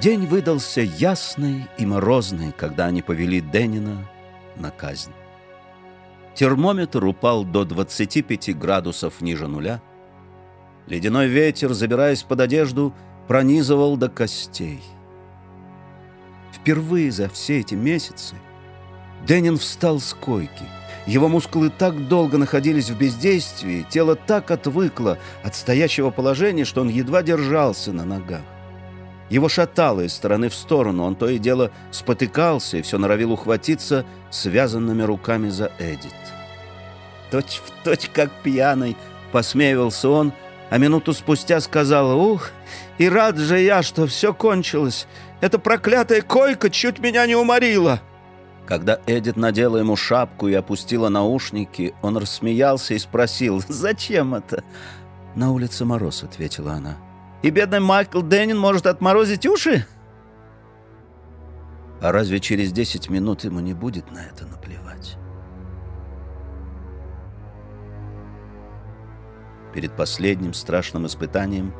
День выдался ясный и морозный, когда они повели Денина на казнь. Термометр упал до 25 градусов ниже нуля. Ледяной ветер, забираясь под одежду, пронизывал до костей. Впервые за все эти месяцы Денин встал с койки. Его мускулы так долго находились в бездействии, тело так отвыкло от стоящего положения, что он едва держался на ногах. Его шатало из стороны в сторону, он то и дело спотыкался и все норовил ухватиться связанными руками за Эдит. Точь в точь, как пьяный, посмеивался он, а минуту спустя сказал, «Ух, и рад же я, что все кончилось. Эта проклятая койка чуть меня не уморила». Когда Эдит надела ему шапку и опустила наушники, он рассмеялся и спросил, «Зачем это?» «На улице мороз», — ответила она. «И бедный Майкл Деннин может отморозить уши?» А разве через десять минут ему не будет на это наплевать? Перед последним страшным испытанием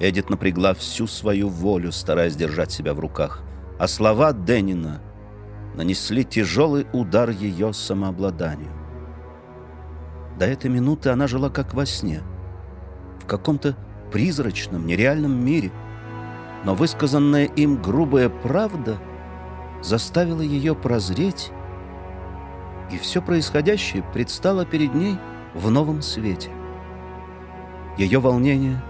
Эдит напрягла всю свою волю, стараясь держать себя в руках, а слова Деннина — нанесли тяжелый удар ее самообладанию. До этой минуты она жила как во сне, в каком-то призрачном, нереальном мире, но высказанная им грубая правда заставила ее прозреть, и все происходящее предстало перед ней в новом свете. Ее волнение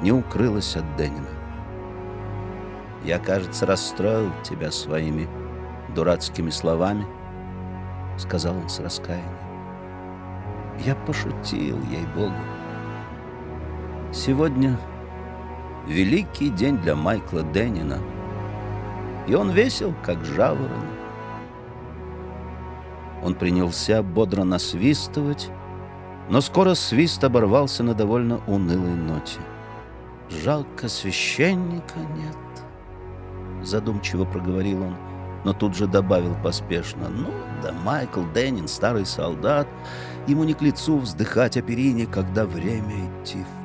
не укрылось от Денина. «Я, кажется, расстроил тебя своими дурацкими словами, — сказал он с раскаянием. Я пошутил, ей-богу. Сегодня великий день для Майкла Деннина, и он весел, как жаворонок. Он принялся бодро насвистывать, но скоро свист оборвался на довольно унылой ноте. «Жалко, священника нет», — задумчиво проговорил он но тут же добавил поспешно. «Ну, да Майкл Деннин, старый солдат, ему не к лицу вздыхать о перине, когда время идти в